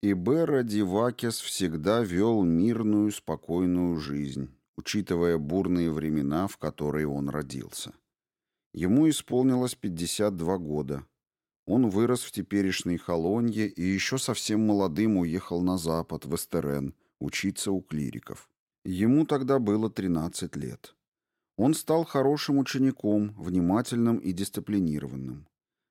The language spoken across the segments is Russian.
И Бера Дивакес всегда вел мирную, спокойную жизнь, учитывая бурные времена, в которые он родился. Ему исполнилось 52 года. Он вырос в теперешней Холонье и еще совсем молодым уехал на запад, в Эстерен, учиться у клириков. Ему тогда было 13 лет. Он стал хорошим учеником, внимательным и дисциплинированным.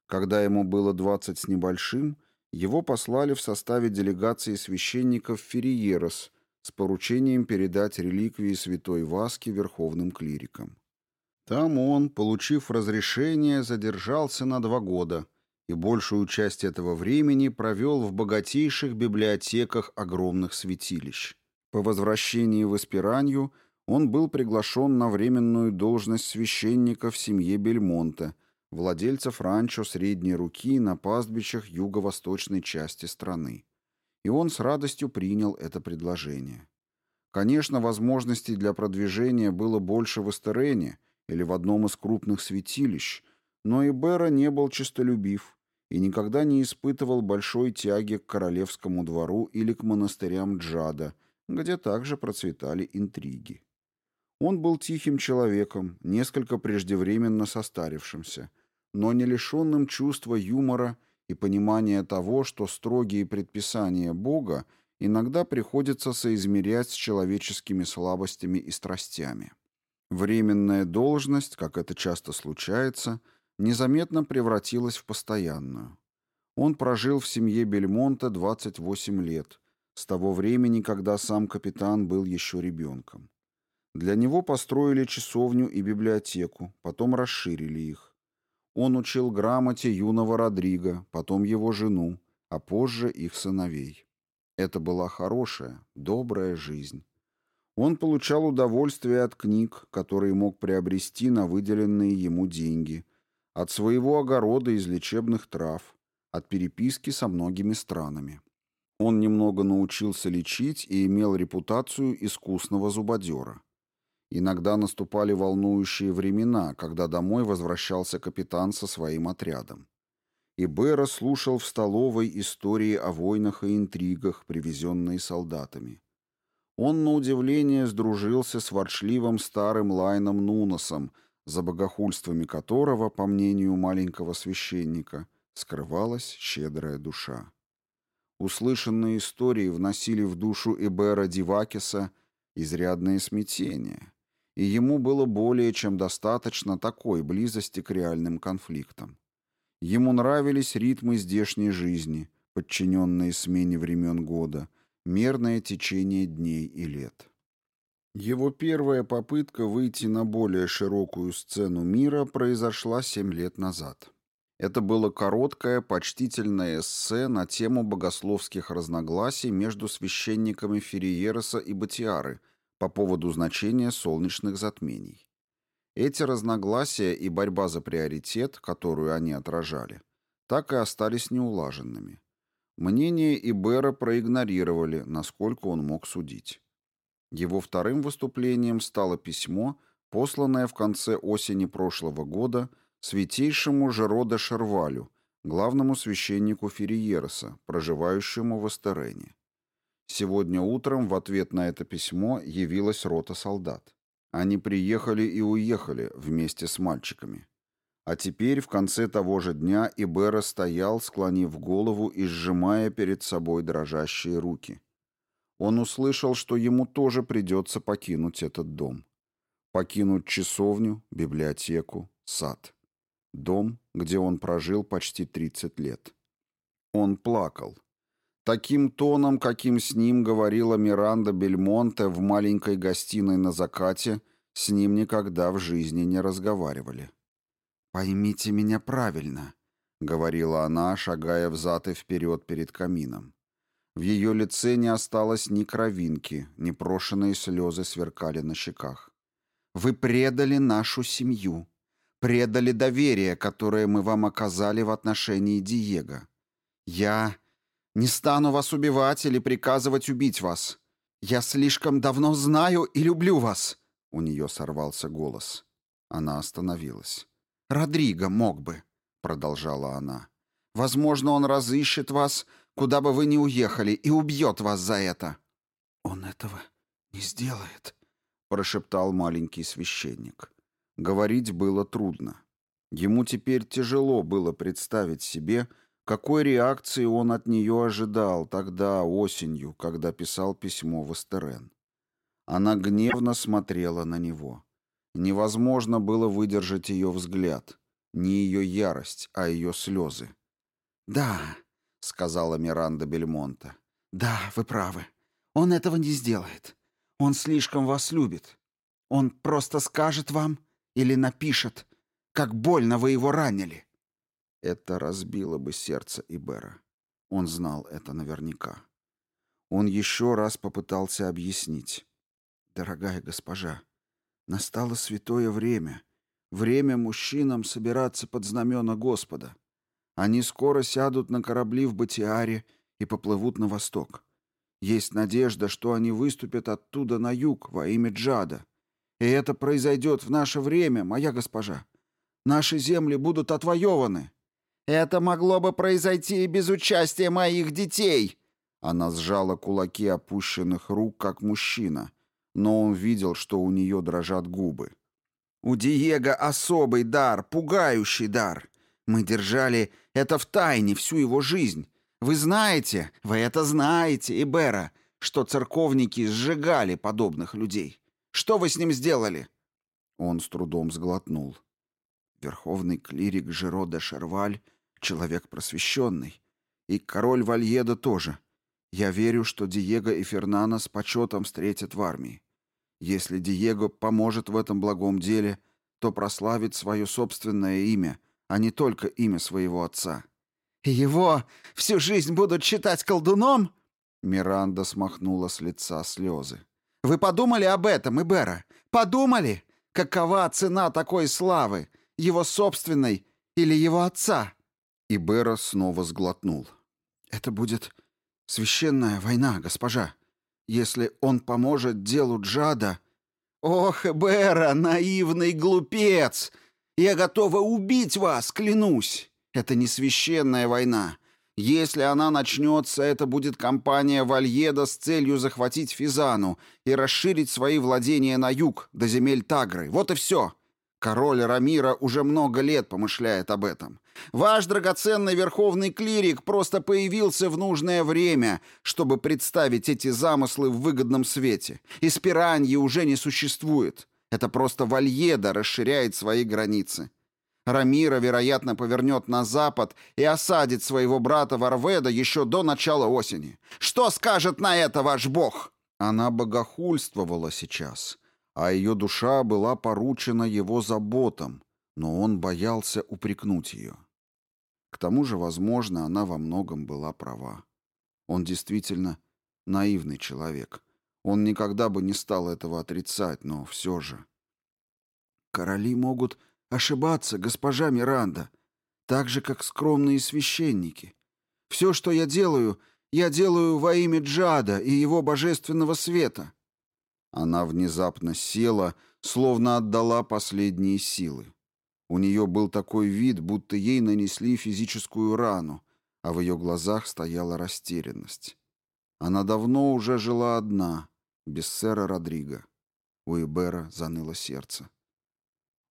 Когда ему было 20 с небольшим, его послали в составе делегации священников Ферриерос с поручением передать реликвии святой Васки верховным клирикам. Там он, получив разрешение, задержался на два года и большую часть этого времени провел в богатейших библиотеках огромных святилищ. По возвращении в Эспиранью он был приглашен на временную должность священника в семье Бельмонте – владельцев ранчо средней руки на пастбищах юго-восточной части страны. И он с радостью принял это предложение. Конечно, возможностей для продвижения было больше в Эстерене или в одном из крупных святилищ, но и Бера не был честолюбив и никогда не испытывал большой тяги к королевскому двору или к монастырям Джада, где также процветали интриги. Он был тихим человеком, несколько преждевременно состарившимся, но не лишенным чувства юмора и понимания того, что строгие предписания Бога иногда приходится соизмерять с человеческими слабостями и страстями. Временная должность, как это часто случается, незаметно превратилась в постоянную. Он прожил в семье Бельмонта 28 лет, с того времени, когда сам капитан был еще ребенком. Для него построили часовню и библиотеку, потом расширили их. Он учил грамоте юного Родриго, потом его жену, а позже их сыновей. Это была хорошая, добрая жизнь. Он получал удовольствие от книг, которые мог приобрести на выделенные ему деньги, от своего огорода из лечебных трав, от переписки со многими странами. Он немного научился лечить и имел репутацию искусного зубодера. Иногда наступали волнующие времена, когда домой возвращался капитан со своим отрядом. И Бера слушал в столовой истории о войнах и интригах, привезенные солдатами. Он, на удивление, сдружился с ворчливым старым Лайном Нуносом, за богохульствами которого, по мнению маленького священника, скрывалась щедрая душа. Услышанные истории вносили в душу Эбера Дивакиса изрядное смятение — и ему было более чем достаточно такой близости к реальным конфликтам. Ему нравились ритмы здешней жизни, подчиненные смене времен года, мерное течение дней и лет. Его первая попытка выйти на более широкую сцену мира произошла семь лет назад. Это было короткое, почтительное эссе на тему богословских разногласий между священниками Ферриероса и Батиары – по поводу значения солнечных затмений. Эти разногласия и борьба за приоритет, которую они отражали, так и остались неулаженными. Мнение Ибера проигнорировали, насколько он мог судить. Его вторым выступлением стало письмо, посланное в конце осени прошлого года святейшему Жерода Шервалю, главному священнику Ферриероса, проживающему в Эстерене. Сегодня утром в ответ на это письмо явилась рота солдат. Они приехали и уехали вместе с мальчиками. А теперь, в конце того же дня, Ибера стоял, склонив голову и сжимая перед собой дрожащие руки. Он услышал, что ему тоже придется покинуть этот дом. Покинуть часовню, библиотеку, сад. Дом, где он прожил почти 30 лет. Он плакал. Таким тоном, каким с ним говорила Миранда Бельмонте в маленькой гостиной на закате, с ним никогда в жизни не разговаривали. «Поймите меня правильно», — говорила она, шагая взад и вперед перед камином. В ее лице не осталось ни кровинки, непрошенные слезы сверкали на щеках. «Вы предали нашу семью, предали доверие, которое мы вам оказали в отношении Диего. Я не стану вас убивать или приказывать убить вас. Я слишком давно знаю и люблю вас. У нее сорвался голос. Она остановилась. Родриго мог бы, продолжала она. Возможно, он разыщет вас, куда бы вы ни уехали, и убьет вас за это». «Он этого не сделает», — прошептал маленький священник. Говорить было трудно. Ему теперь тяжело было представить себе, какой реакции он от нее ожидал тогда осенью, когда писал письмо в Эстерен. Она гневно смотрела на него. Невозможно было выдержать ее взгляд. Не ее ярость, а ее слезы. «Да», — сказала Миранда Бельмонта. «Да, вы правы. Он этого не сделает. Он слишком вас любит. Он просто скажет вам или напишет, как больно вы его ранили». Это разбило бы сердце Ибера. Он знал это наверняка. Он еще раз попытался объяснить. «Дорогая госпожа, настало святое время. Время мужчинам собираться под знамена Господа. Они скоро сядут на корабли в Батиаре и поплывут на восток. Есть надежда, что они выступят оттуда на юг во имя Джада. И это произойдет в наше время, моя госпожа. Наши земли будут отвоеваны». «Это могло бы произойти и без участия моих детей!» Она сжала кулаки опущенных рук, как мужчина, но он видел, что у нее дрожат губы. «У Диего особый дар, пугающий дар. Мы держали это в тайне всю его жизнь. Вы знаете, вы это знаете, Ибера, что церковники сжигали подобных людей. Что вы с ним сделали?» Он с трудом сглотнул. Верховный клирик Жиро де Шерваль — человек просвещенный. И король Вальеда тоже. Я верю, что Диего и Фернана с почетом встретят в армии. Если Диего поможет в этом благом деле, то прославит свое собственное имя, а не только имя своего отца. «Его всю жизнь будут считать колдуном?» Миранда смахнула с лица слезы. «Вы подумали об этом, Ибера? Подумали? Какова цена такой славы? Его собственной или его отца?» Ибера снова сглотнул. «Это будет священная война, госпожа. Если он поможет делу Джада...» «Ох, Бера, наивный глупец! Я готова убить вас, клянусь! Это не священная война. Если она начнется, это будет кампания Вальеда с целью захватить Физану и расширить свои владения на юг, до земель Тагры. Вот и все. Король Рамира уже много лет помышляет об этом. Ваш драгоценный верховный клирик просто появился в нужное время, чтобы представить эти замыслы в выгодном свете. И Спираньи уже не существует. Это просто Вальеда расширяет свои границы. Рамира, вероятно, повернет на запад и осадит своего брата Варведа еще до начала осени. Что скажет на это ваш бог? Она богохульствовала сейчас а ее душа была поручена его заботам, но он боялся упрекнуть ее. К тому же, возможно, она во многом была права. Он действительно наивный человек. Он никогда бы не стал этого отрицать, но все же. «Короли могут ошибаться, госпожа Миранда, так же, как скромные священники. Все, что я делаю, я делаю во имя Джада и его божественного света. Она внезапно села, словно отдала последние силы. У нее был такой вид, будто ей нанесли физическую рану, а в ее глазах стояла растерянность. Она давно уже жила одна, без сэра Родриго. У Ибера заныло сердце.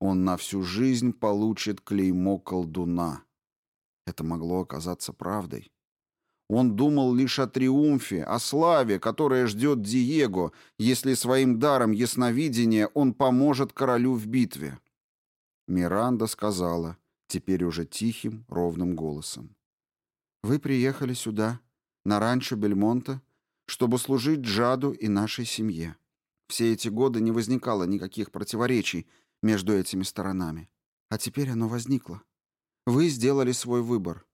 Он на всю жизнь получит клеймо колдуна. Это могло оказаться правдой. Он думал лишь о триумфе, о славе, которая ждет Диего, если своим даром ясновидения он поможет королю в битве. Миранда сказала, теперь уже тихим, ровным голосом. «Вы приехали сюда, на ранчо Бельмонта, чтобы служить Джаду и нашей семье. Все эти годы не возникало никаких противоречий между этими сторонами. А теперь оно возникло. Вы сделали свой выбор.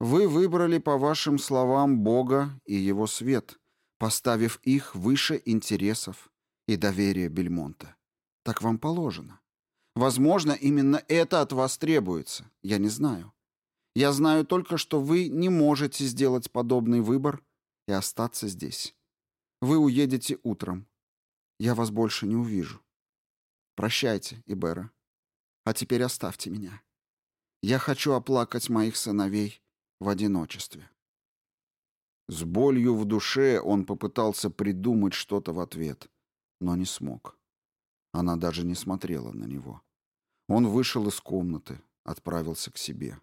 Вы выбрали, по вашим словам, Бога и Его свет, поставив их выше интересов и доверия Бельмонта. Так вам положено. Возможно, именно это от вас требуется. Я не знаю. Я знаю только, что вы не можете сделать подобный выбор и остаться здесь. Вы уедете утром. Я вас больше не увижу. Прощайте, Ибера. А теперь оставьте меня. Я хочу оплакать моих сыновей в одиночестве. С болью в душе он попытался придумать что-то в ответ, но не смог. Она даже не смотрела на него. Он вышел из комнаты, отправился к себе.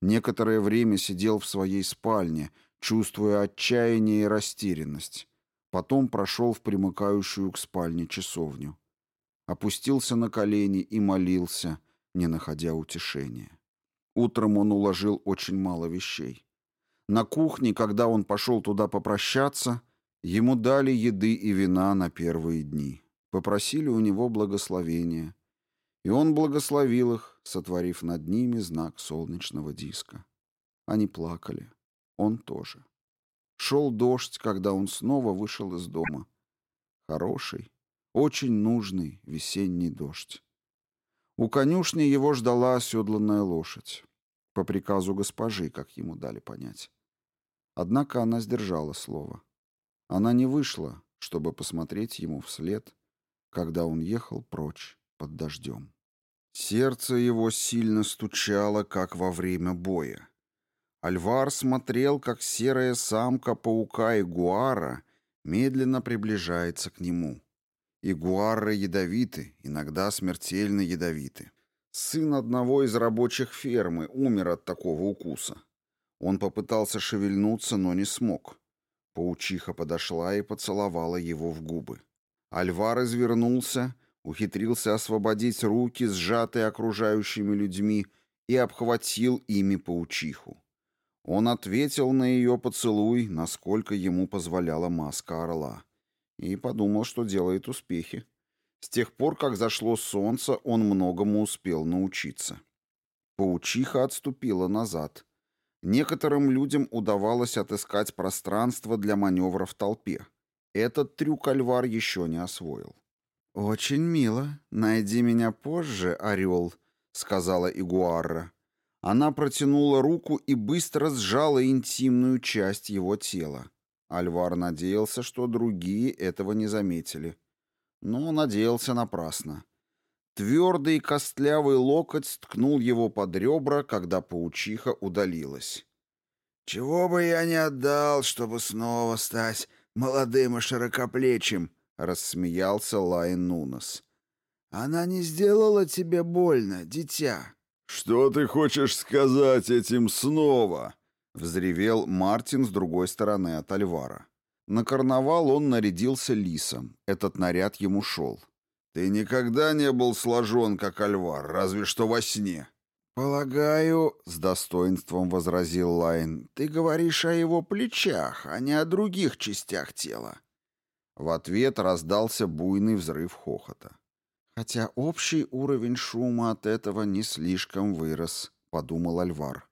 Некоторое время сидел в своей спальне, чувствуя отчаяние и растерянность. Потом прошел в примыкающую к спальне часовню. Опустился на колени и молился, не находя утешения. Утром он уложил очень мало вещей. На кухне, когда он пошел туда попрощаться, ему дали еды и вина на первые дни. Попросили у него благословения. И он благословил их, сотворив над ними знак солнечного диска. Они плакали. Он тоже. Шел дождь, когда он снова вышел из дома. Хороший, очень нужный весенний дождь. У конюшни его ждала оседланная лошадь. По приказу госпожи, как ему дали понять. Однако она сдержала слово. Она не вышла, чтобы посмотреть ему вслед, когда он ехал прочь под дождем. Сердце его сильно стучало, как во время боя. Альвар смотрел, как серая самка паука-игуара медленно приближается к нему. Игуары ядовиты, иногда смертельно ядовиты. Сын одного из рабочих фермы умер от такого укуса. Он попытался шевельнуться, но не смог. Паучиха подошла и поцеловала его в губы. Альвар извернулся, ухитрился освободить руки, сжатые окружающими людьми, и обхватил ими паучиху. Он ответил на ее поцелуй, насколько ему позволяла маска орла, и подумал, что делает успехи. С тех пор, как зашло солнце, он многому успел научиться. Паучиха отступила назад. Некоторым людям удавалось отыскать пространство для маневра в толпе. Этот трюк Альвар еще не освоил. «Очень мило. Найди меня позже, орел», — сказала Игуарра. Она протянула руку и быстро сжала интимную часть его тела. Альвар надеялся, что другие этого не заметили. Но надеялся напрасно. Твердый костлявый локоть ткнул его под ребра, когда паучиха удалилась. «Чего бы я не отдал, чтобы снова стать молодым и широкоплечим», — рассмеялся Лайн Нунас. «Она не сделала тебе больно, дитя». «Что ты хочешь сказать этим снова?» — взревел Мартин с другой стороны от Альвара. На карнавал он нарядился лисом. Этот наряд ему шел. Ты никогда не был сложен, как Альвар, разве что во сне. «Полагаю, — с достоинством возразил Лайн, — ты говоришь о его плечах, а не о других частях тела». В ответ раздался буйный взрыв хохота. «Хотя общий уровень шума от этого не слишком вырос», — подумал Альвар.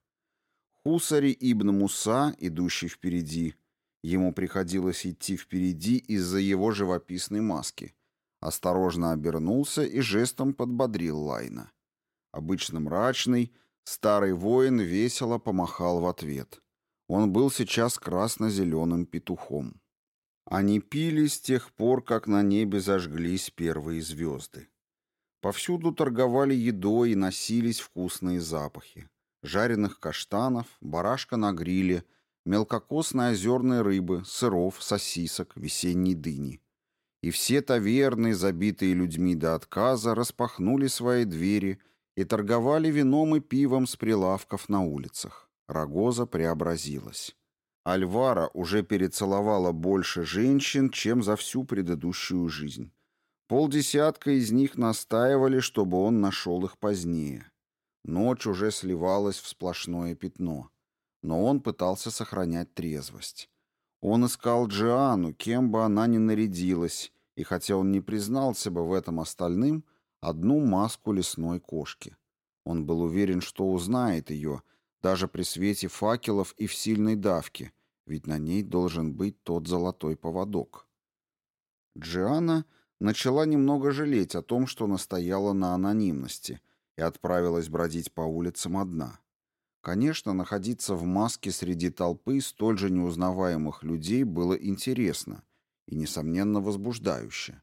Хусари Ибн Муса, идущий впереди, ему приходилось идти впереди из-за его живописной маски — осторожно обернулся и жестом подбодрил Лайна. Обычно мрачный, старый воин весело помахал в ответ. Он был сейчас красно-зеленым петухом. Они пили с тех пор, как на небе зажглись первые звезды. Повсюду торговали едой и носились вкусные запахи. Жареных каштанов, барашка на гриле, мелкокосной озерной рыбы, сыров, сосисок, весенней дыни и все таверны, забитые людьми до отказа, распахнули свои двери и торговали вином и пивом с прилавков на улицах. Рогоза преобразилась. Альвара уже перецеловала больше женщин, чем за всю предыдущую жизнь. Полдесятка из них настаивали, чтобы он нашел их позднее. Ночь уже сливалась в сплошное пятно. Но он пытался сохранять трезвость. Он искал Джиану, кем бы она ни нарядилась, и хотя он не признался бы в этом остальным, одну маску лесной кошки. Он был уверен, что узнает ее, даже при свете факелов и в сильной давке, ведь на ней должен быть тот золотой поводок. Джиана начала немного жалеть о том, что настояла на анонимности и отправилась бродить по улицам одна. Конечно, находиться в маске среди толпы столь же неузнаваемых людей было интересно — и, несомненно, возбуждающе.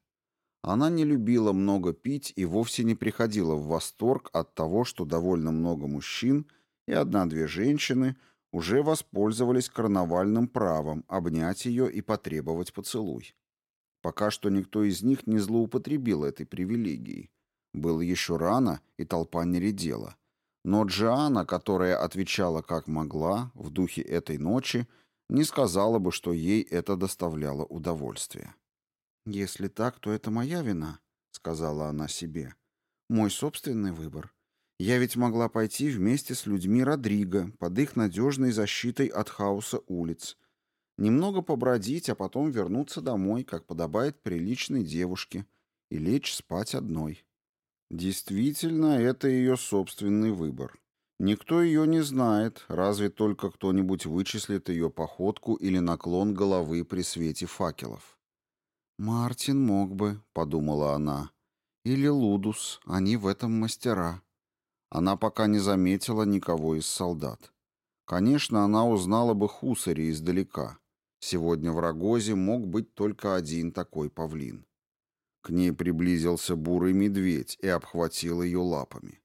Она не любила много пить и вовсе не приходила в восторг от того, что довольно много мужчин и одна-две женщины уже воспользовались карнавальным правом обнять ее и потребовать поцелуй. Пока что никто из них не злоупотребил этой привилегией. Было еще рано, и толпа не редела. Но Джиана, которая отвечала как могла, в духе этой ночи, не сказала бы, что ей это доставляло удовольствие. «Если так, то это моя вина», — сказала она себе. «Мой собственный выбор. Я ведь могла пойти вместе с людьми Родриго, под их надежной защитой от хаоса улиц. Немного побродить, а потом вернуться домой, как подобает приличной девушке, и лечь спать одной». Действительно, это ее собственный выбор. Никто ее не знает, разве только кто-нибудь вычислит ее походку или наклон головы при свете факелов. «Мартин мог бы», — подумала она. «Или Лудус, они в этом мастера». Она пока не заметила никого из солдат. Конечно, она узнала бы Хусари издалека. Сегодня в Рогозе мог быть только один такой павлин. К ней приблизился бурый медведь и обхватил ее лапами.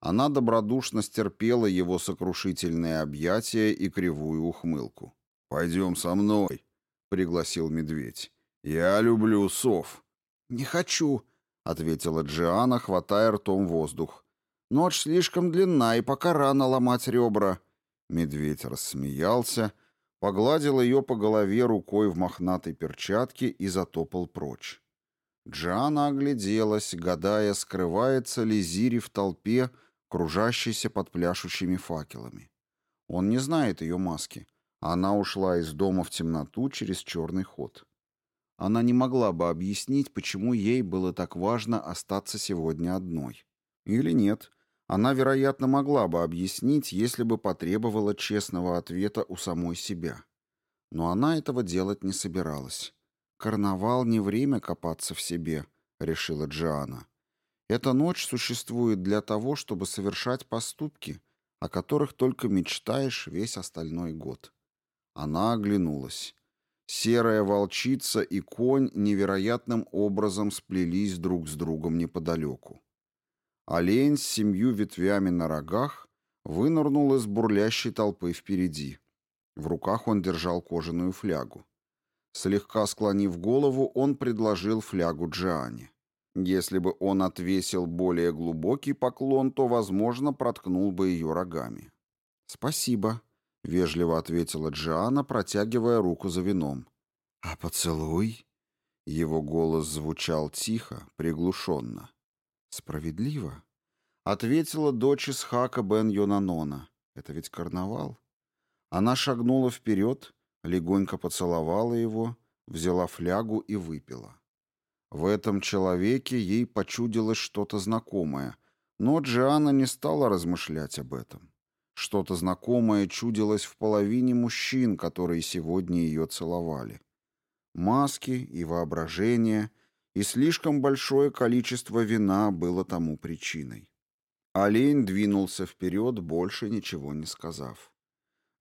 Она добродушно стерпела его сокрушительные объятия и кривую ухмылку. «Пойдем со мной», — пригласил медведь. «Я люблю сов». «Не хочу», — ответила Джиана, хватая ртом воздух. «Ночь слишком длинна, и пока рано ломать ребра». Медведь рассмеялся, погладил ее по голове рукой в мохнатой перчатке и затопал прочь. Джиана огляделась, гадая, скрывается ли Зири в толпе, кружащейся под пляшущими факелами. Он не знает ее маски. Она ушла из дома в темноту через черный ход. Она не могла бы объяснить, почему ей было так важно остаться сегодня одной. Или нет. Она, вероятно, могла бы объяснить, если бы потребовала честного ответа у самой себя. Но она этого делать не собиралась. «Карнавал не время копаться в себе», — решила Джиана. «Эта ночь существует для того, чтобы совершать поступки, о которых только мечтаешь весь остальной год». Она оглянулась. Серая волчица и конь невероятным образом сплелись друг с другом неподалеку. Олень с семью ветвями на рогах вынырнул из бурлящей толпы впереди. В руках он держал кожаную флягу. Слегка склонив голову, он предложил флягу Джиане. Если бы он отвесил более глубокий поклон, то, возможно, проткнул бы ее рогами. «Спасибо», — вежливо ответила Джиана, протягивая руку за вином. «А поцелуй?» Его голос звучал тихо, приглушенно. «Справедливо?» — ответила дочь Исхака бен Йонанона. «Это ведь карнавал?» Она шагнула вперед, легонько поцеловала его, взяла флягу и выпила. В этом человеке ей почудилось что-то знакомое, но Джиана не стала размышлять об этом. Что-то знакомое чудилось в половине мужчин, которые сегодня ее целовали. Маски и воображение, и слишком большое количество вина было тому причиной. Олень двинулся вперед, больше ничего не сказав.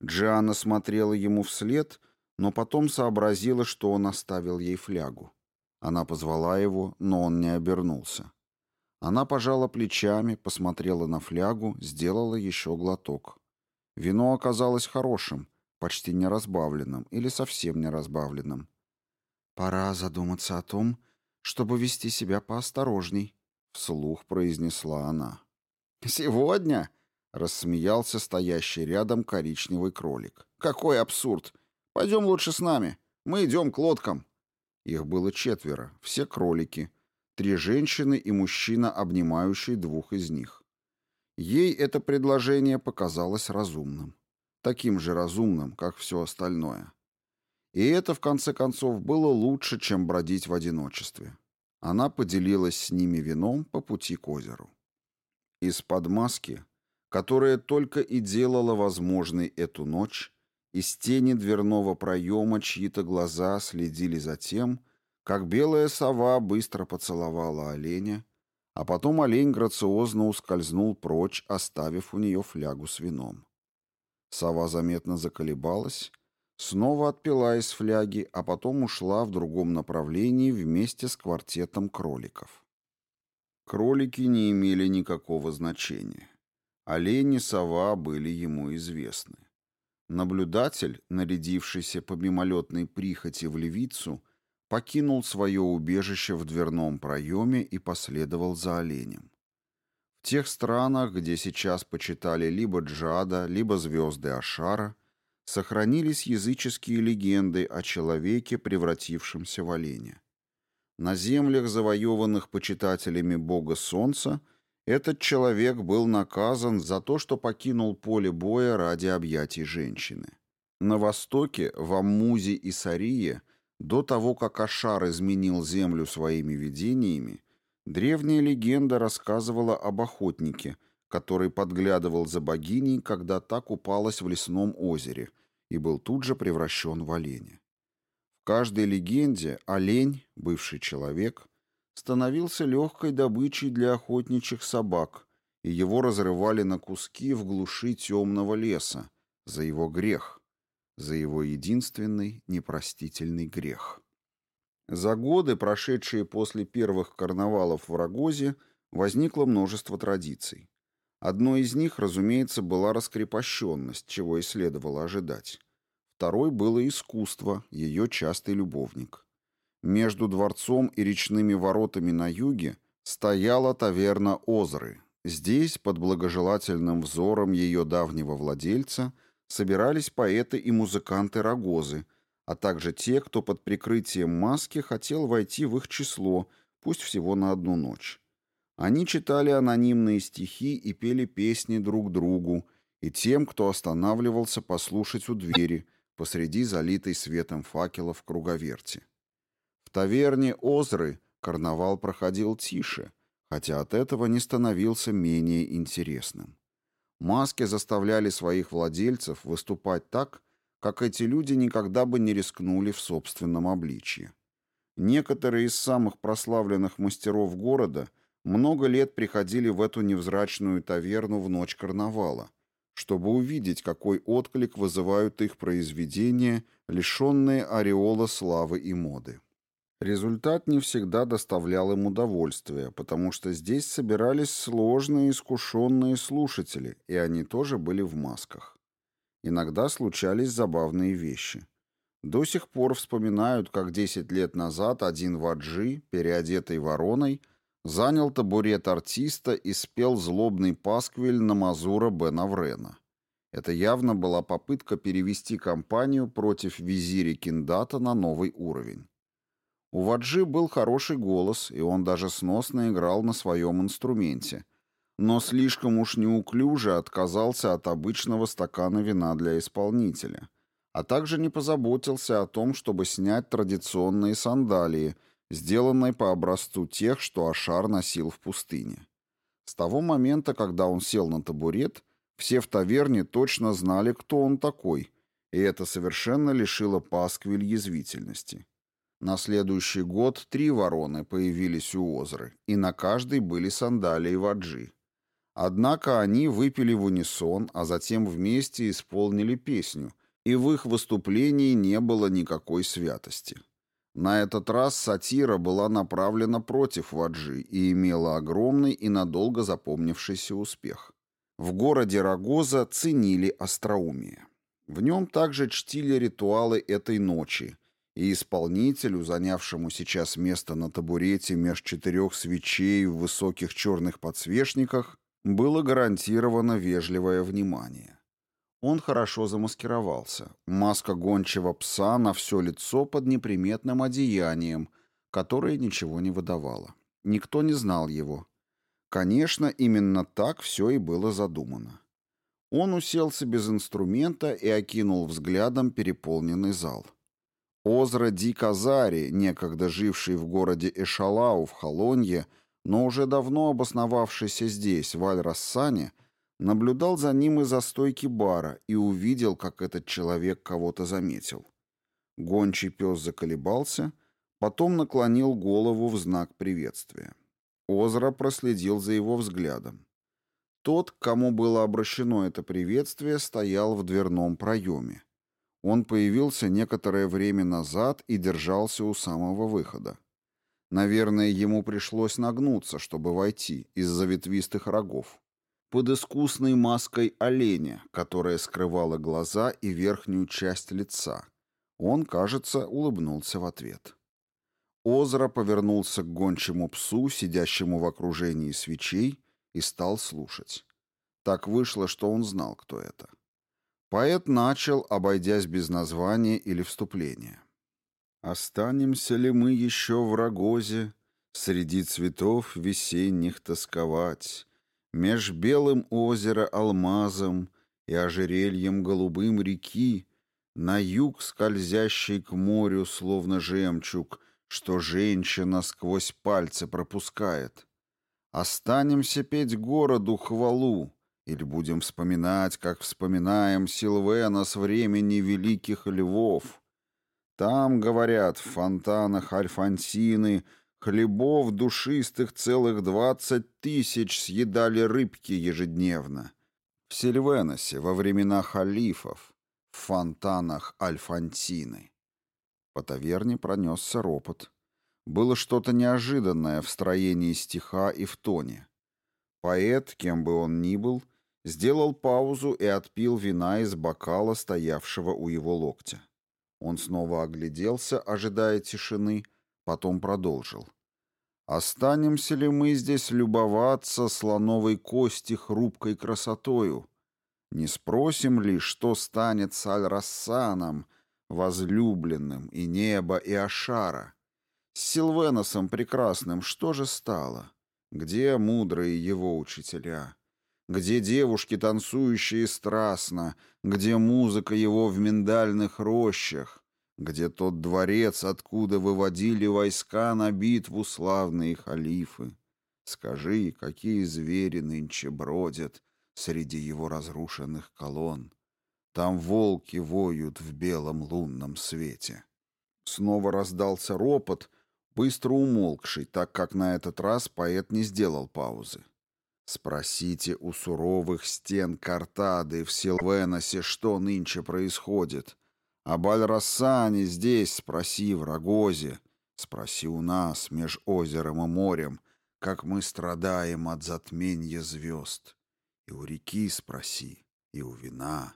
Джиана смотрела ему вслед, но потом сообразила, что он оставил ей флягу. Она позвала его, но он не обернулся. Она пожала плечами, посмотрела на флягу, сделала еще глоток. Вино оказалось хорошим, почти не разбавленным или совсем не разбавленным. «Пора задуматься о том, чтобы вести себя поосторожней», — вслух произнесла она. «Сегодня?» — рассмеялся стоящий рядом коричневый кролик. «Какой абсурд! Пойдем лучше с нами. Мы идем к лодкам». Их было четверо, все кролики, три женщины и мужчина, обнимающий двух из них. Ей это предложение показалось разумным. Таким же разумным, как все остальное. И это, в конце концов, было лучше, чем бродить в одиночестве. Она поделилась с ними вином по пути к озеру. Из-под маски, которая только и делала возможной эту ночь, из тени дверного проема чьи-то глаза следили за тем, как белая сова быстро поцеловала оленя, а потом олень грациозно ускользнул прочь, оставив у нее флягу с вином. Сова заметно заколебалась, снова отпила из фляги, а потом ушла в другом направлении вместе с квартетом кроликов. Кролики не имели никакого значения. Олень и сова были ему известны. Наблюдатель, нарядившийся по мимолетной прихоти в левицу, покинул свое убежище в дверном проеме и последовал за оленем. В тех странах, где сейчас почитали либо Джада, либо звезды Ашара, сохранились языческие легенды о человеке, превратившемся в оленя. На землях, завоеванных почитателями бога солнца, этот человек был наказан за то, что покинул поле боя ради объятий женщины. На востоке, в Аммузе и Сарие, до того, как Ашар изменил землю своими видениями, древняя легенда рассказывала об охотнике, который подглядывал за богиней, когда та купалась в лесном озере, и был тут же превращен в оленя. В каждой легенде олень, бывший человек, становился легкой добычей для охотничьих собак, и его разрывали на куски в глуши темного леса за его грех, за его единственный непростительный грех. За годы, прошедшие после первых карнавалов в Рогозе, возникло множество традиций. Одной из них, разумеется, была раскрепощенность, чего и следовало ожидать. Второй было искусство, ее частый любовник. Между дворцом и речными воротами на юге стояла таверна Озры. Здесь, под благожелательным взором ее давнего владельца, собирались поэты и музыканты Рогозы, а также те, кто под прикрытием маски хотел войти в их число, пусть всего на одну ночь. Они читали анонимные стихи и пели песни друг другу, и тем, кто останавливался послушать у двери посреди залитой светом факелов круговерти таверне Озры карнавал проходил тише, хотя от этого не становился менее интересным. Маски заставляли своих владельцев выступать так, как эти люди никогда бы не рискнули в собственном обличье. Некоторые из самых прославленных мастеров города много лет приходили в эту невзрачную таверну в ночь карнавала, чтобы увидеть, какой отклик вызывают их произведения, лишенные ореола славы и моды. Результат не всегда доставлял им удовольствие, потому что здесь собирались сложные искушенные слушатели, и они тоже были в масках. Иногда случались забавные вещи. До сих пор вспоминают, как 10 лет назад один ваджи, переодетый вороной, занял табурет артиста и спел злобный пасквиль на Мазура Бен Аврена. Это явно была попытка перевести кампанию против визири Киндата на новый уровень. У Ваджи был хороший голос, и он даже сносно играл на своем инструменте. Но слишком уж неуклюже отказался от обычного стакана вина для исполнителя. А также не позаботился о том, чтобы снять традиционные сандалии, сделанные по образцу тех, что Ашар носил в пустыне. С того момента, когда он сел на табурет, все в таверне точно знали, кто он такой, и это совершенно лишило Пасквиль язвительности. На следующий год три вороны появились у Озры, и на каждой были сандалии ваджи. Однако они выпили в унисон, а затем вместе исполнили песню, и в их выступлении не было никакой святости. На этот раз сатира была направлена против Ваджи и имела огромный и надолго запомнившийся успех. В городе Рогоза ценили остроумие. В нем также чтили ритуалы этой ночи, и исполнителю, занявшему сейчас место на табурете меж четырех свечей в высоких черных подсвечниках, было гарантировано вежливое внимание. Он хорошо замаскировался. Маска гончего пса на все лицо под неприметным одеянием, которое ничего не выдавало. Никто не знал его. Конечно, именно так все и было задумано. Он уселся без инструмента и окинул взглядом переполненный зал. Озра Ди Казари, некогда живший в городе Эшалау в Холонье, но уже давно обосновавшийся здесь, в Аль-Рассане, наблюдал за ним из-за стойки бара и увидел, как этот человек кого-то заметил. Гончий пес заколебался, потом наклонил голову в знак приветствия. Озра проследил за его взглядом. Тот, к кому было обращено это приветствие, стоял в дверном проеме. Он появился некоторое время назад и держался у самого выхода. Наверное, ему пришлось нагнуться, чтобы войти, из-за ветвистых рогов. под искусной маской оленя, которая скрывала глаза и верхнюю часть лица. Он, кажется, улыбнулся в ответ. Озра повернулся к гончему псу, сидящему в окружении свечей, и стал слушать. Так вышло, что он знал, кто это. Поэт начал, обойдясь без названия или вступления. «Останемся ли мы еще в Рогозе, среди цветов весенних тосковать, меж белым озера алмазом и ожерельем голубым реки, на юг скользящий к морю, словно жемчуг, что женщина сквозь пальцы пропускает. Останемся петь городу хвалу, или будем вспоминать, как вспоминаем Силвена с времени великих львов. Там, говорят, в фонтанах Альфонсины хлебов душистых целых двадцать тысяч съедали рыбки ежедневно. В Сильвеносе во времена халифов, в фонтанах Альфонсины. По таверне пронесся ропот. Было что-то неожиданное в строении стиха и в тоне. Поэт, кем бы он ни был, сделал паузу и отпил вина из бокала, стоявшего у его локтя. Он снова огляделся, ожидая тишины, потом продолжил. «Останемся ли мы здесь любоваться слоновой кости хрупкой красотою? Не спросим ли, что станет с Аль-Рассаном, возлюбленным, и небо, и Ашара. С Силвеносом прекрасным что же стало? Где мудрые его учителя? Где девушки, танцующие страстно? Где музыка его в миндальных рощах? Где тот дворец, откуда выводили войска на битву славные халифы? Скажи, какие звери нынче бродят среди его разрушенных колонн? Там волки воют в белом лунном свете. Снова раздался ропот, быстро умолкший, так как на этот раз поэт не сделал паузы. Спросите у суровых стен Картады в Силвеносе, что нынче происходит. Об Аль-Рассане здесь спроси в Рогозе, спроси у нас, меж озером и морем, как мы страдаем от затмения звезд. И у реки спроси, и у вина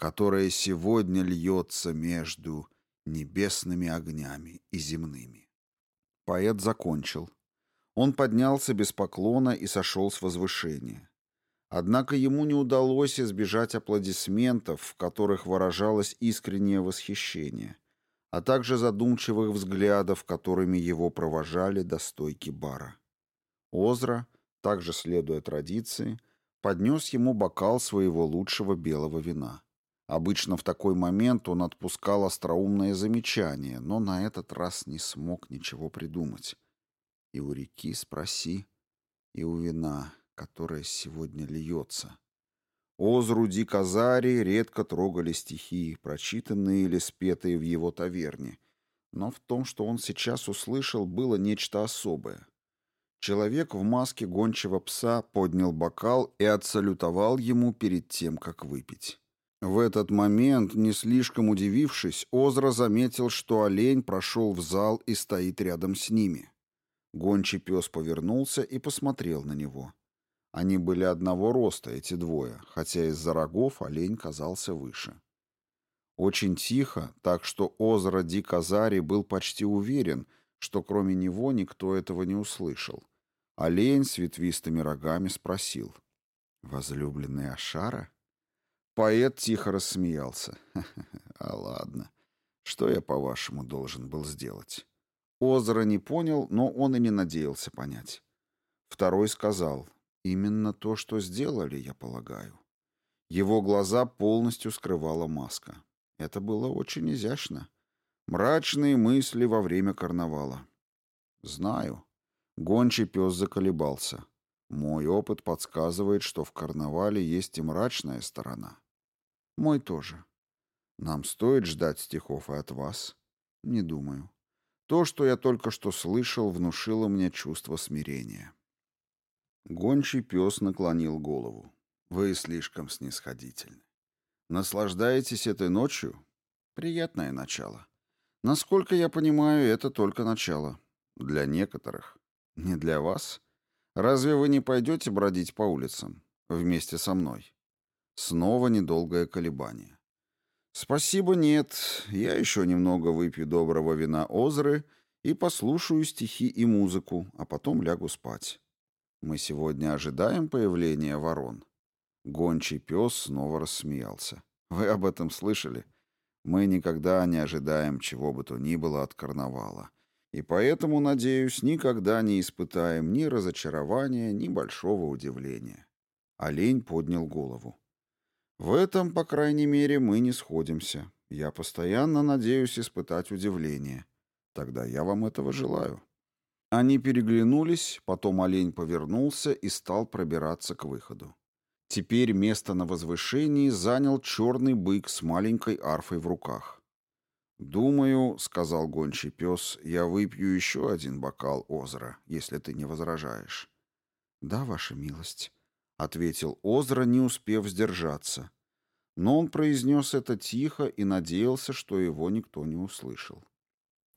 которое сегодня льется между небесными огнями и земными. Поэт закончил. Он поднялся без поклона и сошел с возвышения. Однако ему не удалось избежать аплодисментов, в которых выражалось искреннее восхищение, а также задумчивых взглядов, которыми его провожали до стойки бара. Озра, также следуя традиции, поднес ему бокал своего лучшего белого вина. Обычно в такой момент он отпускал остроумное замечание, но на этот раз не смог ничего придумать. И у реки спроси, и у вина, которое сегодня льется. Озру Ди Казари редко трогали стихи, прочитанные или спетые в его таверне, но в том, что он сейчас услышал, было нечто особое. Человек в маске гончего пса поднял бокал и отсалютовал ему перед тем, как выпить. В этот момент, не слишком удивившись, Озра заметил, что олень прошел в зал и стоит рядом с ними. Гончий пес повернулся и посмотрел на него. Они были одного роста, эти двое, хотя из-за рогов олень казался выше. Очень тихо, так что Озра Ди Казари был почти уверен, что кроме него никто этого не услышал. Олень с ветвистыми рогами спросил. «Возлюбленный Ашара?» Поэт тихо рассмеялся. «А ладно. Что я, по-вашему, должен был сделать?» Озра не понял, но он и не надеялся понять. Второй сказал, «Именно то, что сделали, я полагаю». Его глаза полностью скрывала маска. Это было очень изящно. Мрачные мысли во время карнавала. «Знаю». Гончий пес заколебался. Мой опыт подсказывает, что в карнавале есть и мрачная сторона. Мой тоже. Нам стоит ждать стихов и от вас? Не думаю. То, что я только что слышал, внушило мне чувство смирения. Гончий пес наклонил голову. Вы слишком снисходительны. Наслаждаетесь этой ночью? Приятное начало. Насколько я понимаю, это только начало. Для некоторых. Не для вас? Разве вы не пойдете бродить по улицам? вместе со мной. Снова недолгое колебание. «Спасибо, нет. Я еще немного выпью доброго вина Озры и послушаю стихи и музыку, а потом лягу спать. Мы сегодня ожидаем появления ворон». Гончий пес снова рассмеялся. «Вы об этом слышали? Мы никогда не ожидаем чего бы то ни было от карнавала. И поэтому, надеюсь, никогда не испытаем ни разочарования, ни большого удивления». Олень поднял голову. В этом, по крайней мере, мы не сходимся. Я постоянно надеюсь испытать удивление. Тогда я вам этого желаю. Они переглянулись, потом олень повернулся и стал пробираться к выходу. Теперь место на возвышении занял черный бык с маленькой арфой в руках. «Думаю, — сказал гончий пес, — я выпью еще один бокал озера, если ты не возражаешь». «Да, ваша милость», ответил Озра, не успев сдержаться. Но он произнес это тихо и надеялся, что его никто не услышал.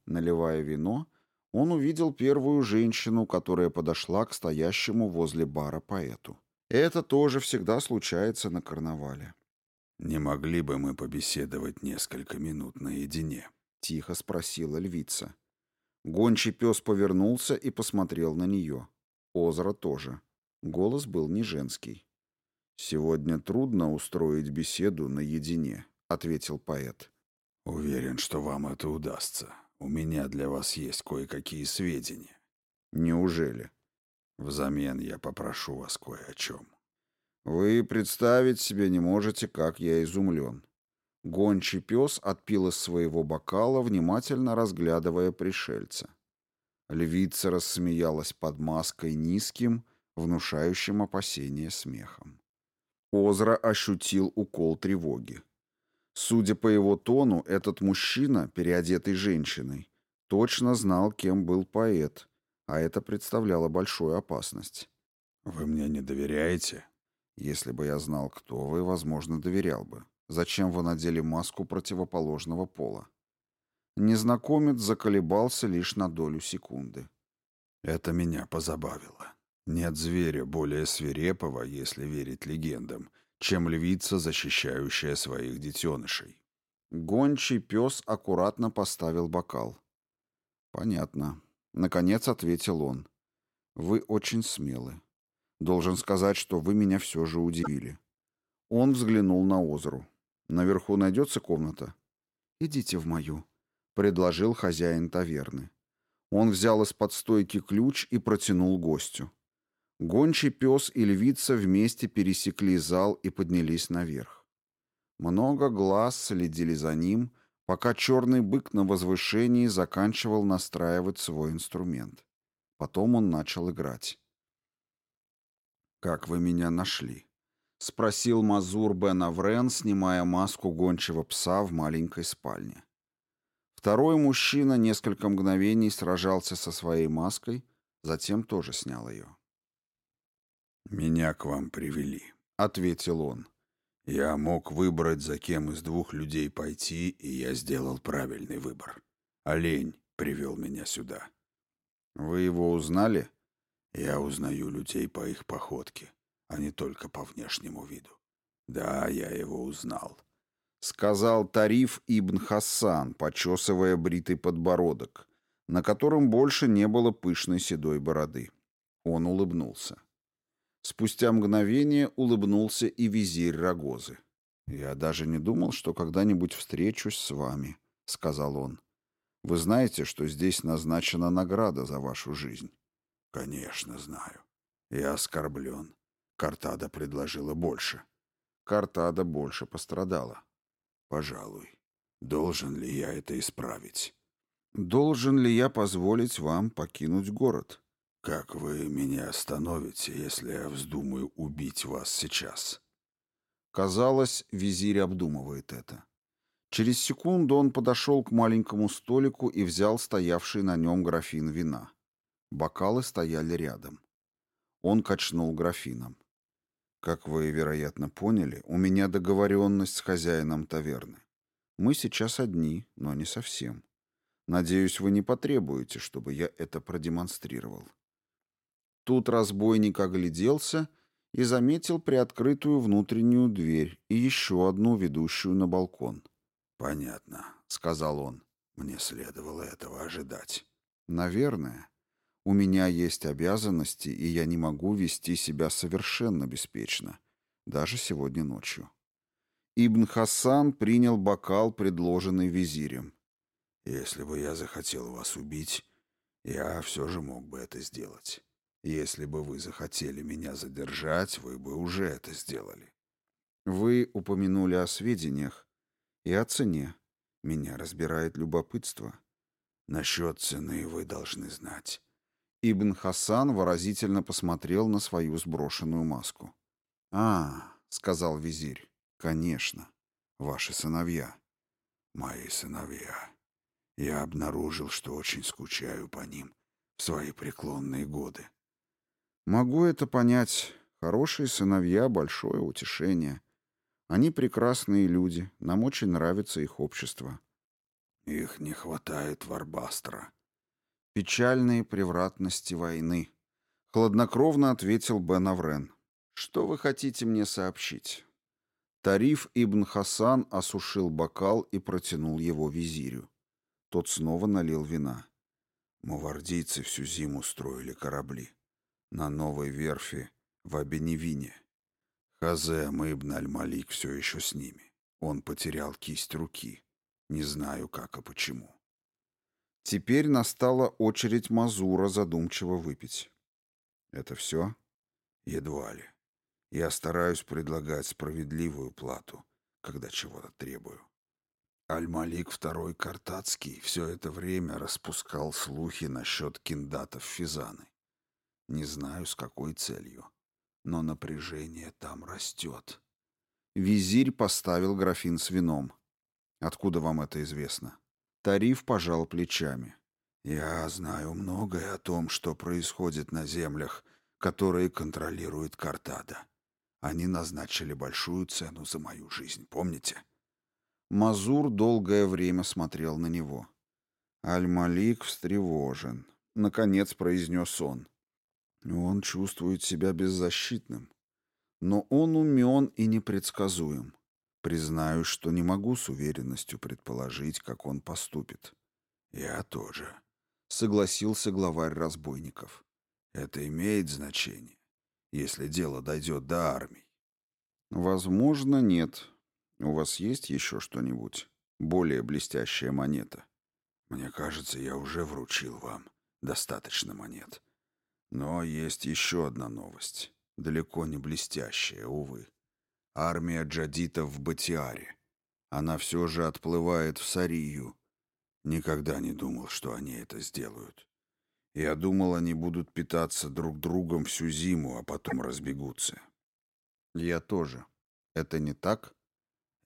Наливая вино, он увидел первую женщину, которая подошла к стоящему возле бара поэту. Это тоже всегда случается на карнавале. «Не могли бы мы побеседовать несколько минут наедине?» — тихо спросила львица. Гончий пес повернулся и посмотрел на нее. Озра тоже. Голос был не женский. «Сегодня трудно устроить беседу наедине», — ответил поэт. «Уверен, что вам это удастся. У меня для вас есть кое-какие сведения». «Неужели?» «Взамен я попрошу вас кое о чем». «Вы представить себе не можете, как я изумлен». Гончий пес отпил из своего бокала, внимательно разглядывая пришельца. Львица рассмеялась под маской низким, внушающим опасение смехом. Озра ощутил укол тревоги. Судя по его тону, этот мужчина, переодетый женщиной, точно знал, кем был поэт, а это представляло большую опасность. «Вы мне не доверяете?» «Если бы я знал, кто вы, возможно, доверял бы. Зачем вы надели маску противоположного пола?» Незнакомец заколебался лишь на долю секунды. «Это меня позабавило. Нет зверя более свирепого, если верить легендам, чем львица, защищающая своих детенышей. Гончий пес аккуратно поставил бокал. «Понятно», — наконец ответил он. «Вы очень смелы. Должен сказать, что вы меня все же удивили». Он взглянул на озеру. «Наверху найдется комната?» «Идите в мою», — предложил хозяин таверны. Он взял из-под стойки ключ и протянул гостю. Гончий пес и львица вместе пересекли зал и поднялись наверх. Много глаз следили за ним, пока черный бык на возвышении заканчивал настраивать свой инструмент. Потом он начал играть. «Как вы меня нашли?» — спросил Мазур Бен Аврен, снимая маску гончего пса в маленькой спальне. Второй мужчина несколько мгновений сражался со своей маской, затем тоже снял ее. «Меня к вам привели», — ответил он. «Я мог выбрать, за кем из двух людей пойти, и я сделал правильный выбор. Олень привел меня сюда». «Вы его узнали?» «Я узнаю людей по их походке, а не только по внешнему виду. Да, я его узнал», — сказал Тариф Ибн Хасан, почесывая бритый подбородок, на котором больше не было пышной седой бороды. Он улыбнулся. Спустя мгновение улыбнулся и визирь Рогозы. «Я даже не думал, что когда-нибудь встречусь с вами», — сказал он. «Вы знаете, что здесь назначена награда за вашу жизнь?» «Конечно, знаю. Я оскорблен. Картада предложила больше». Картада больше пострадала. «Пожалуй. Должен ли я это исправить?» «Должен ли я позволить вам покинуть город?» «Как вы меня остановите, если я вздумаю убить вас сейчас?» Казалось, визирь обдумывает это. Через секунду он подошел к маленькому столику и взял стоявший на нем графин вина. Бокалы стояли рядом. Он качнул графином. «Как вы, вероятно, поняли, у меня договоренность с хозяином таверны. Мы сейчас одни, но не совсем. Надеюсь, вы не потребуете, чтобы я это продемонстрировал». Тут разбойник огляделся и заметил приоткрытую внутреннюю дверь и еще одну, ведущую на балкон. «Понятно», — сказал он. «Мне следовало этого ожидать». «Наверное. У меня есть обязанности, и я не могу вести себя совершенно беспечно, даже сегодня ночью». Ибн Хасан принял бокал, предложенный визирем. «Если бы я захотел вас убить, я все же мог бы это сделать. Если бы вы захотели меня задержать, вы бы уже это сделали. Вы упомянули о сведениях и о цене. Меня разбирает любопытство. Насчет цены вы должны знать. Ибн Хасан выразительно посмотрел на свою сброшенную маску. «А, — сказал визирь, — конечно, ваши сыновья». «Мои сыновья. Я обнаружил, что очень скучаю по ним в свои преклонные годы. Могу это понять. Хорошие сыновья — большое утешение. Они прекрасные люди, нам очень нравится их общество. Их не хватает в Арбастро. Печальные превратности войны. Хладнокровно ответил Бен Аврен. Что вы хотите мне сообщить? Тариф Ибн Хасан осушил бокал и протянул его визирю. Тот снова налил вина. Мувардийцы всю зиму строили корабли на новой верфи в Абеневине. Хазем Ибн Аль-Малик все еще с ними. Он потерял кисть руки. Не знаю, как и почему. Теперь настала очередь Мазура задумчиво выпить. Это все? Едва ли. Я стараюсь предлагать справедливую плату, когда чего-то требую. Аль-Малик II Картацкий все это время распускал слухи насчет киндатов Физаны. Не знаю, с какой целью. Но напряжение там растет. Визирь поставил графин с вином. Откуда вам это известно? Тариф пожал плечами. Я знаю многое о том, что происходит на землях, которые контролирует Картада. Они назначили большую цену за мою жизнь, помните? Мазур долгое время смотрел на него. Аль-Малик встревожен. Наконец произнес он. Он чувствует себя беззащитным. Но он умен и непредсказуем. Признаюсь, что не могу с уверенностью предположить, как он поступит. Я тоже, — согласился главарь разбойников. Это имеет значение, если дело дойдет до армии. Возможно, нет. У вас есть еще что-нибудь? Более блестящая монета? Мне кажется, я уже вручил вам достаточно монет. Но есть еще одна новость, далеко не блестящая, увы. Армия джадитов в Батиаре. Она все же отплывает в Сарию. Никогда не думал, что они это сделают. Я думал, они будут питаться друг другом всю зиму, а потом разбегутся. Я тоже. Это не так?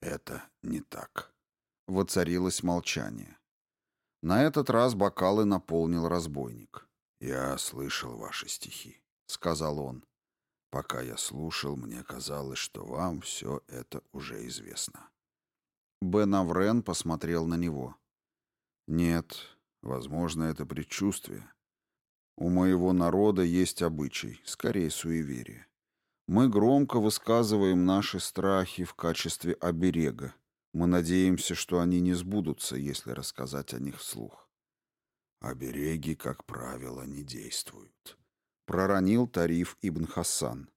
Это не так. Воцарилось молчание. На этот раз бокалы наполнил разбойник. «Я слышал ваши стихи», — сказал он. «Пока я слушал, мне казалось, что вам все это уже известно». Бен Аврен посмотрел на него. «Нет, возможно, это предчувствие. У моего народа есть обычай, скорее суеверие. Мы громко высказываем наши страхи в качестве оберега. Мы надеемся, что они не сбудутся, если рассказать о них вслух. Обереги, как правило, не действуют. Проронил Тариф Ибн Хасан.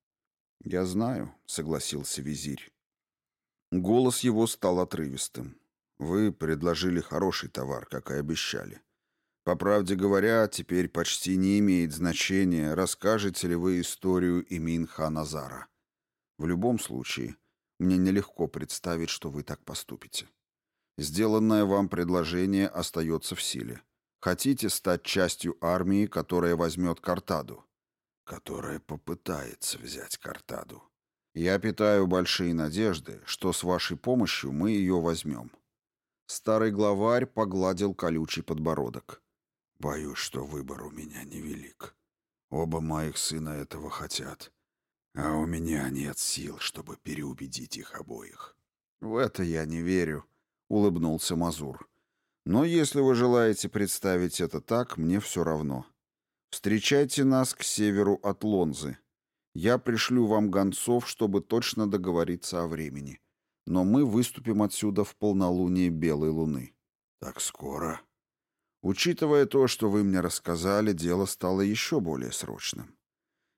Я знаю, согласился визирь. Голос его стал отрывистым. Вы предложили хороший товар, как и обещали. По правде говоря, теперь почти не имеет значения, расскажете ли вы историю Имин Ханазара. В любом случае, мне нелегко представить, что вы так поступите. Сделанное вам предложение остается в силе. Хотите стать частью армии, которая возьмет Картаду? Которая попытается взять Картаду. Я питаю большие надежды, что с вашей помощью мы ее возьмем. Старый главарь погладил колючий подбородок. Боюсь, что выбор у меня невелик. Оба моих сына этого хотят. А у меня нет сил, чтобы переубедить их обоих. В это я не верю, улыбнулся Мазур. Но если вы желаете представить это так, мне все равно. Встречайте нас к северу от Лонзы. Я пришлю вам гонцов, чтобы точно договориться о времени. Но мы выступим отсюда в полнолуние белой луны». «Так скоро?» «Учитывая то, что вы мне рассказали, дело стало еще более срочным.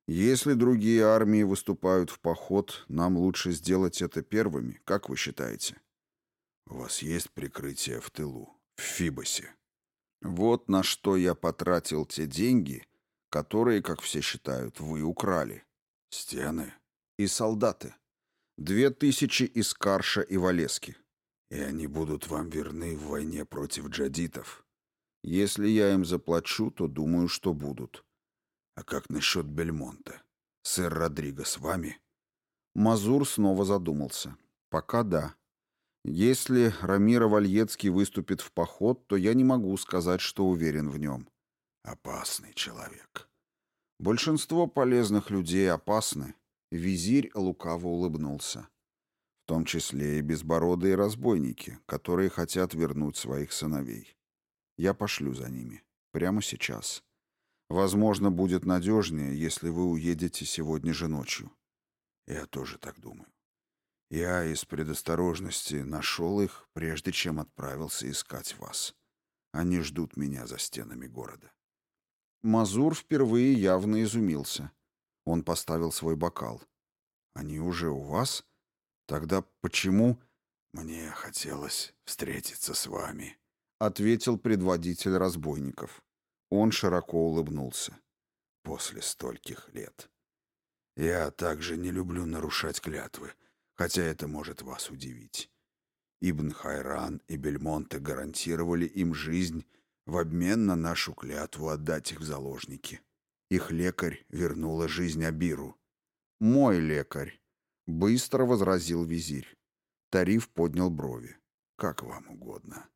Если другие армии выступают в поход, нам лучше сделать это первыми, как вы считаете?» «У вас есть прикрытие в тылу, в Фибосе?» «Вот на что я потратил те деньги, которые, как все считают, вы украли». Стены. И солдаты. Две тысячи из Карша и Валески. И они будут вам верны в войне против джадитов. Если я им заплачу, то думаю, что будут. А как насчет Бельмонта? Сэр Родриго с вами? Мазур снова задумался. Пока да. Если Рамира Вальецкий выступит в поход, то я не могу сказать, что уверен в нем. Опасный человек. Большинство полезных людей опасны. Визирь лукаво улыбнулся. В том числе и безбородые разбойники, которые хотят вернуть своих сыновей. Я пошлю за ними. Прямо сейчас. Возможно, будет надежнее, если вы уедете сегодня же ночью. Я тоже так думаю. Я из предосторожности нашел их, прежде чем отправился искать вас. Они ждут меня за стенами города. Мазур впервые явно изумился. Он поставил свой бокал. «Они уже у вас? Тогда почему...» «Мне хотелось встретиться с вами», — ответил предводитель разбойников. Он широко улыбнулся. «После стольких лет. Я также не люблю нарушать клятвы, хотя это может вас удивить. Ибн Хайран и Бельмонте гарантировали им жизнь в обмен на нашу клятву отдать их в заложники. Их лекарь вернула жизнь Абиру. «Мой лекарь», — быстро возразил визирь. Тариф поднял брови. «Как вам угодно.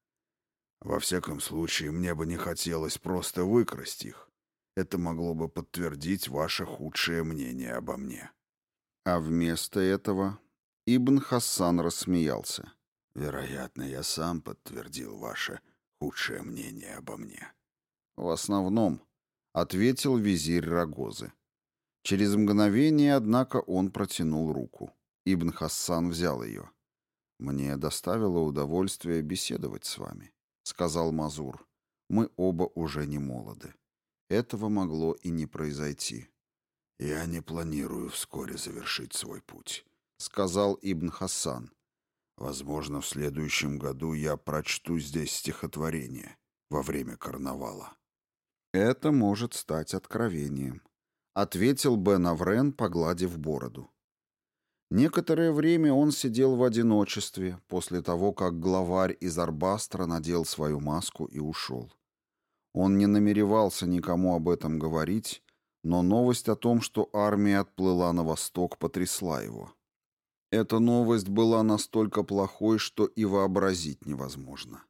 Во всяком случае, мне бы не хотелось просто выкрасть их. Это могло бы подтвердить ваше худшее мнение обо мне». А вместо этого Ибн Хасан рассмеялся. «Вероятно, я сам подтвердил ваше худшее мнение обо мне. В основном, ответил визирь Рогозы. Через мгновение, однако, он протянул руку. Ибн Хассан взял ее. «Мне доставило удовольствие беседовать с вами», — сказал Мазур. «Мы оба уже не молоды. Этого могло и не произойти». «Я не планирую вскоре завершить свой путь», — сказал Ибн Хассан. Возможно, в следующем году я прочту здесь стихотворение во время карнавала. Это может стать откровением, ответил Бен Аврен, погладив бороду. Некоторое время он сидел в одиночестве после того, как главарь из Арбастра надел свою маску и ушел. Он не намеревался никому об этом говорить, но новость о том, что армия отплыла на восток, потрясла его. Эта новость была настолько плохой, что и вообразить невозможно.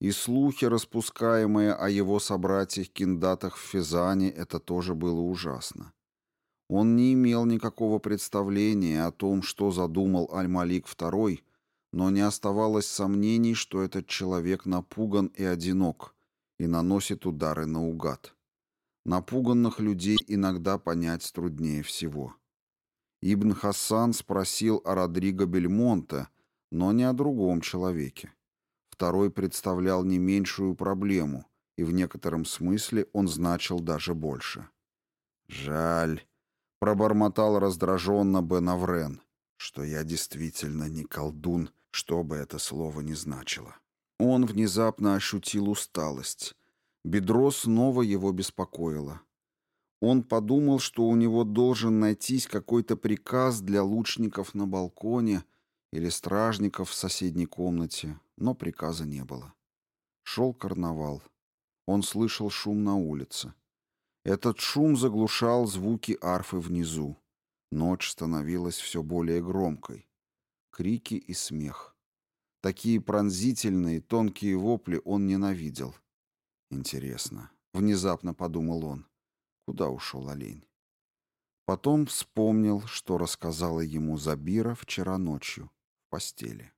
И слухи, распускаемые о его собратьях-киндатах в Физане, это тоже было ужасно. Он не имел никакого представления о том, что задумал Аль-Малик II, но не оставалось сомнений, что этот человек напуган и одинок и наносит удары наугад. Напуганных людей иногда понять труднее всего. Ибн Хасан спросил о Родриго Бельмонте, но не о другом человеке. Второй представлял не меньшую проблему, и в некотором смысле он значил даже больше. «Жаль», — пробормотал раздраженно Бен Аврен, «что я действительно не колдун, что бы это слово ни значило». Он внезапно ощутил усталость. Бедро снова его беспокоило. Он подумал, что у него должен найтись какой-то приказ для лучников на балконе или стражников в соседней комнате, но приказа не было. Шел карнавал. Он слышал шум на улице. Этот шум заглушал звуки арфы внизу. Ночь становилась все более громкой. Крики и смех. Такие пронзительные, тонкие вопли он ненавидел. Интересно, внезапно подумал он. Куда ушел олень? Потом вспомнил, что рассказала ему Забира вчера ночью в постели.